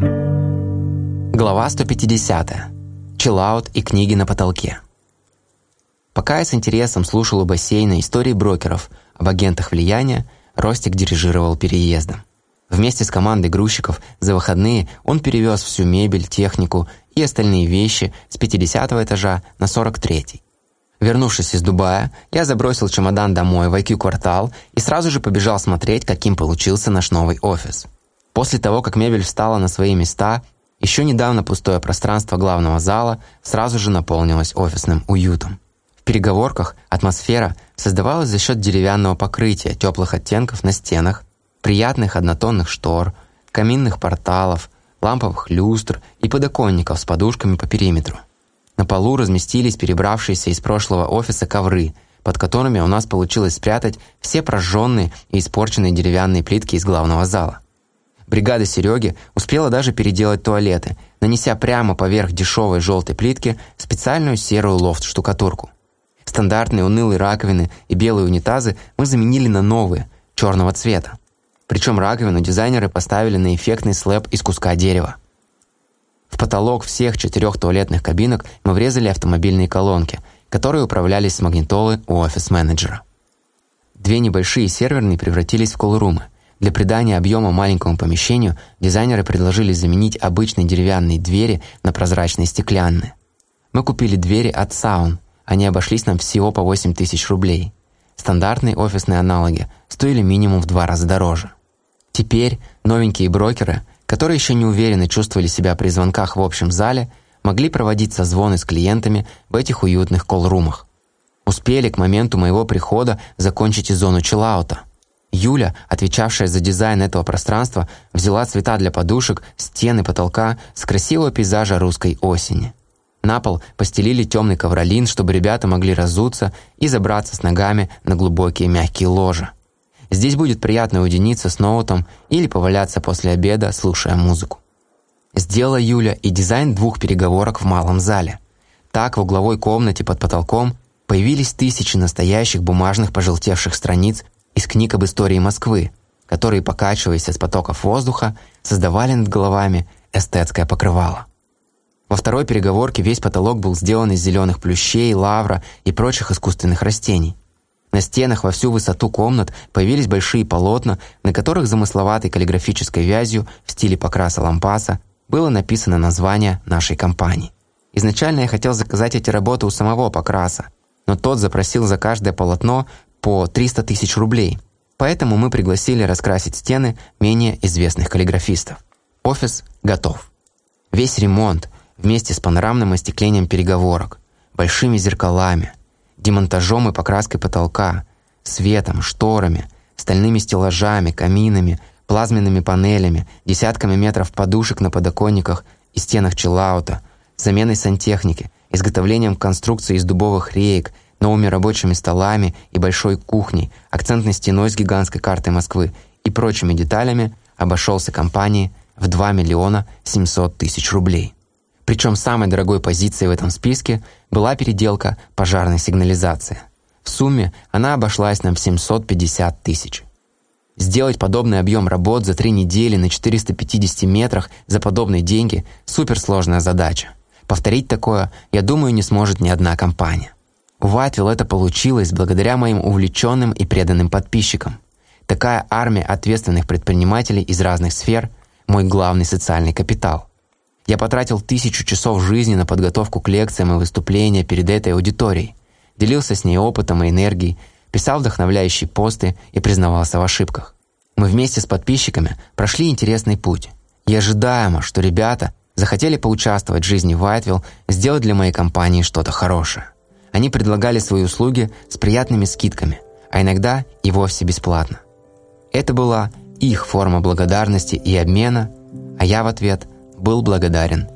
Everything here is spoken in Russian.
Глава 150. Чиллаут и книги на потолке. Пока я с интересом слушал у бассейна истории брокеров об агентах влияния, Ростик дирижировал переездом. Вместе с командой грузчиков за выходные он перевез всю мебель, технику и остальные вещи с 50 этажа на 43-й. Вернувшись из Дубая, я забросил чемодан домой в IQ-квартал и сразу же побежал смотреть, каким получился наш новый офис. После того, как мебель встала на свои места, еще недавно пустое пространство главного зала сразу же наполнилось офисным уютом. В переговорках атмосфера создавалась за счет деревянного покрытия теплых оттенков на стенах, приятных однотонных штор, каминных порталов, ламповых люстр и подоконников с подушками по периметру. На полу разместились перебравшиеся из прошлого офиса ковры, под которыми у нас получилось спрятать все прожженные и испорченные деревянные плитки из главного зала. Бригада Сереги успела даже переделать туалеты, нанеся прямо поверх дешевой желтой плитки специальную серую лофт-штукатурку. Стандартные унылые раковины и белые унитазы мы заменили на новые, черного цвета. Причем раковину дизайнеры поставили на эффектный слэп из куска дерева. В потолок всех четырех туалетных кабинок мы врезали автомобильные колонки, которые управлялись с магнитолы у офис-менеджера. Две небольшие серверные превратились в колрумы. Для придания объема маленькому помещению дизайнеры предложили заменить обычные деревянные двери на прозрачные стеклянные. Мы купили двери от Saun, они обошлись нам всего по 8 тысяч рублей. Стандартные офисные аналоги стоили минимум в два раза дороже. Теперь новенькие брокеры – которые еще не уверенно чувствовали себя при звонках в общем зале, могли проводить созвоны с клиентами в этих уютных колл-румах. Успели к моменту моего прихода закончить и зону чиллаута. Юля, отвечавшая за дизайн этого пространства, взяла цвета для подушек, стены, потолка с красивого пейзажа русской осени. На пол постелили темный ковролин, чтобы ребята могли разуться и забраться с ногами на глубокие мягкие ложа. Здесь будет приятно уединиться с ноутом или поваляться после обеда, слушая музыку. Сделала Юля и дизайн двух переговорок в малом зале. Так в угловой комнате под потолком появились тысячи настоящих бумажных пожелтевших страниц из книг об истории Москвы, которые, покачиваясь от потоков воздуха, создавали над головами эстетское покрывало. Во второй переговорке весь потолок был сделан из зеленых плющей, лавра и прочих искусственных растений. На стенах во всю высоту комнат появились большие полотна, на которых замысловатой каллиграфической вязью в стиле покраса лампаса было написано название нашей компании. Изначально я хотел заказать эти работы у самого Покраса, но тот запросил за каждое полотно по 300 тысяч рублей, поэтому мы пригласили раскрасить стены менее известных каллиграфистов. Офис готов. Весь ремонт вместе с панорамным остеклением переговорок, большими зеркалами – демонтажом и покраской потолка, светом, шторами, стальными стеллажами, каминами, плазменными панелями, десятками метров подушек на подоконниках и стенах чиллаута, заменой сантехники, изготовлением конструкции из дубовых реек, новыми рабочими столами и большой кухней, акцентной стеной с гигантской картой Москвы и прочими деталями обошелся компании в 2 миллиона 700 тысяч рублей. Причем самой дорогой позицией в этом списке была переделка пожарной сигнализации. В сумме она обошлась нам в 750 тысяч. Сделать подобный объем работ за три недели на 450 метрах за подобные деньги – суперсложная задача. Повторить такое, я думаю, не сможет ни одна компания. У Ватвилл это получилось благодаря моим увлеченным и преданным подписчикам. Такая армия ответственных предпринимателей из разных сфер – мой главный социальный капитал – я потратил тысячу часов жизни на подготовку к лекциям и выступления перед этой аудиторией, делился с ней опытом и энергией, писал вдохновляющие посты и признавался в ошибках. Мы вместе с подписчиками прошли интересный путь. И ожидаемо, что ребята захотели поучаствовать в жизни Вайтвилл, сделать для моей компании что-то хорошее. Они предлагали свои услуги с приятными скидками, а иногда и вовсе бесплатно. Это была их форма благодарности и обмена, а я в ответ – был благодарен